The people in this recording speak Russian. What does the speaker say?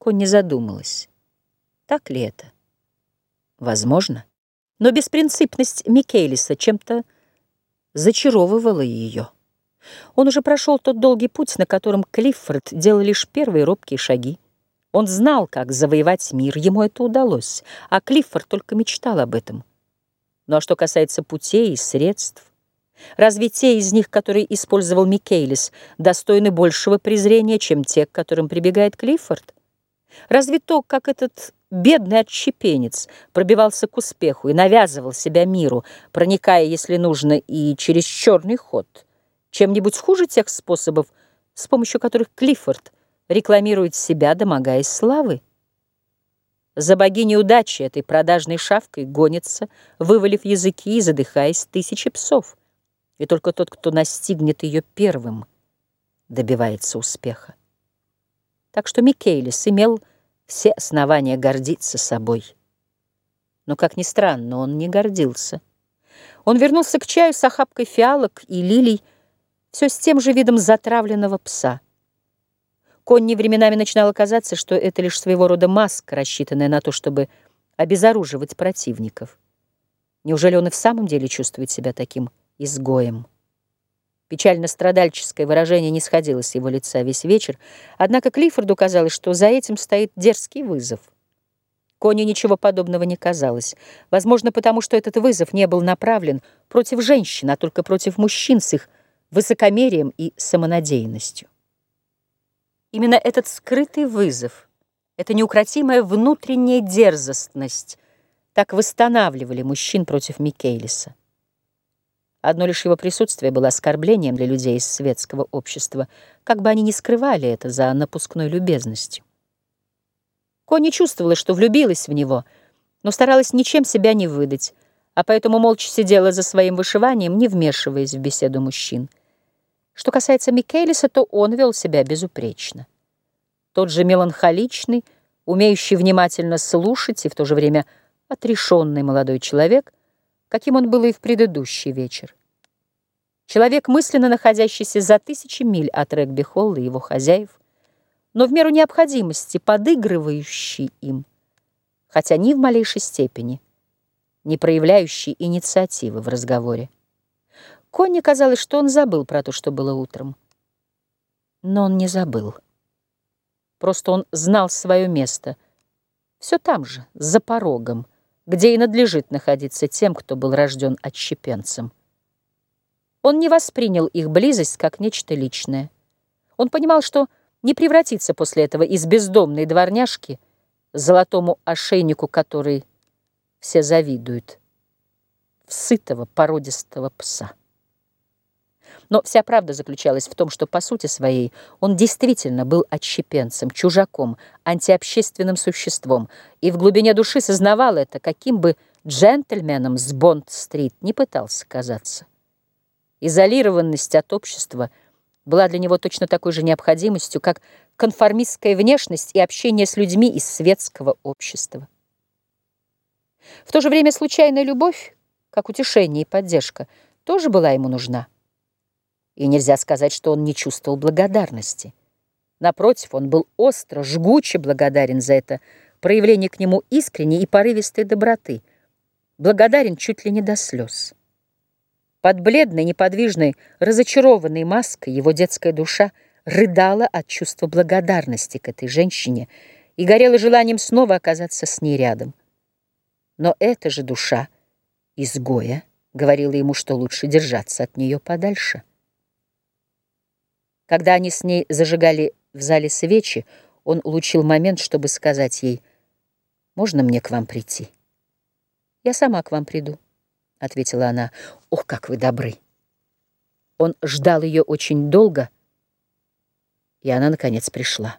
Конни задумалась. Так ли это? Возможно. Но беспринципность Микелиса чем-то зачаровывала ее. Он уже прошел тот долгий путь, на котором Клиффорд делал лишь первые робкие шаги. Он знал, как завоевать мир, ему это удалось, а Клиффорд только мечтал об этом. Ну а что касается путей и средств, разве те из них, которые использовал Микелис, достойны большего презрения, чем те, к которым прибегает Клиффорд? Разве то, как этот бедный отщепенец пробивался к успеху и навязывал себя миру, проникая, если нужно, и через черный ход, чем-нибудь хуже тех способов, с помощью которых Клиффорд рекламирует себя, домогаясь славы? За богиней удачи этой продажной шавкой гонится, вывалив языки и задыхаясь тысячи псов. И только тот, кто настигнет ее первым, добивается успеха. Так что Микелис имел все основания гордиться собой. Но, как ни странно, он не гордился. Он вернулся к чаю с охапкой фиалок и лилий, все с тем же видом затравленного пса. Конни временами начинало казаться, что это лишь своего рода маска, рассчитанная на то, чтобы обезоруживать противников. Неужели он и в самом деле чувствует себя таким изгоем? Печально-страдальческое выражение не сходило с его лица весь вечер, однако Клиффорду казалось, что за этим стоит дерзкий вызов. Коне ничего подобного не казалось. Возможно, потому что этот вызов не был направлен против женщин, а только против мужчин с их высокомерием и самонадеянностью. Именно этот скрытый вызов, эта неукротимая внутренняя дерзостность так восстанавливали мужчин против Микелиса. Одно лишь его присутствие было оскорблением для людей из светского общества, как бы они ни скрывали это за напускной любезностью. Кони чувствовала, что влюбилась в него, но старалась ничем себя не выдать, а поэтому молча сидела за своим вышиванием, не вмешиваясь в беседу мужчин. Что касается Микелиса, то он вел себя безупречно. Тот же меланхоличный, умеющий внимательно слушать и в то же время отрешенный молодой человек — каким он был и в предыдущий вечер. Человек, мысленно находящийся за тысячи миль от регби-холла и его хозяев, но в меру необходимости подыгрывающий им, хотя ни в малейшей степени не проявляющий инициативы в разговоре. Конни казалось, что он забыл про то, что было утром. Но он не забыл. Просто он знал свое место. Все там же, за порогом, где и надлежит находиться тем, кто был рожден отщепенцем. Он не воспринял их близость как нечто личное. Он понимал, что не превратится после этого из бездомной дворняжки, золотому ошейнику который все завидуют, в сытого породистого пса. Но вся правда заключалась в том, что по сути своей он действительно был отщепенцем, чужаком, антиобщественным существом, и в глубине души сознавал это, каким бы джентльменом с Бонд-стрит не пытался казаться. Изолированность от общества была для него точно такой же необходимостью, как конформистская внешность и общение с людьми из светского общества. В то же время случайная любовь, как утешение и поддержка, тоже была ему нужна. И нельзя сказать, что он не чувствовал благодарности. Напротив, он был остро, жгуче благодарен за это проявление к нему искренней и порывистой доброты. Благодарен чуть ли не до слез. Под бледной, неподвижной, разочарованной маской его детская душа рыдала от чувства благодарности к этой женщине и горела желанием снова оказаться с ней рядом. Но эта же душа, изгоя, говорила ему, что лучше держаться от нее подальше. Когда они с ней зажигали в зале свечи, он улучил момент, чтобы сказать ей, «Можно мне к вам прийти?» «Я сама к вам приду», — ответила она. «Ох, как вы добры!» Он ждал ее очень долго, и она, наконец, пришла.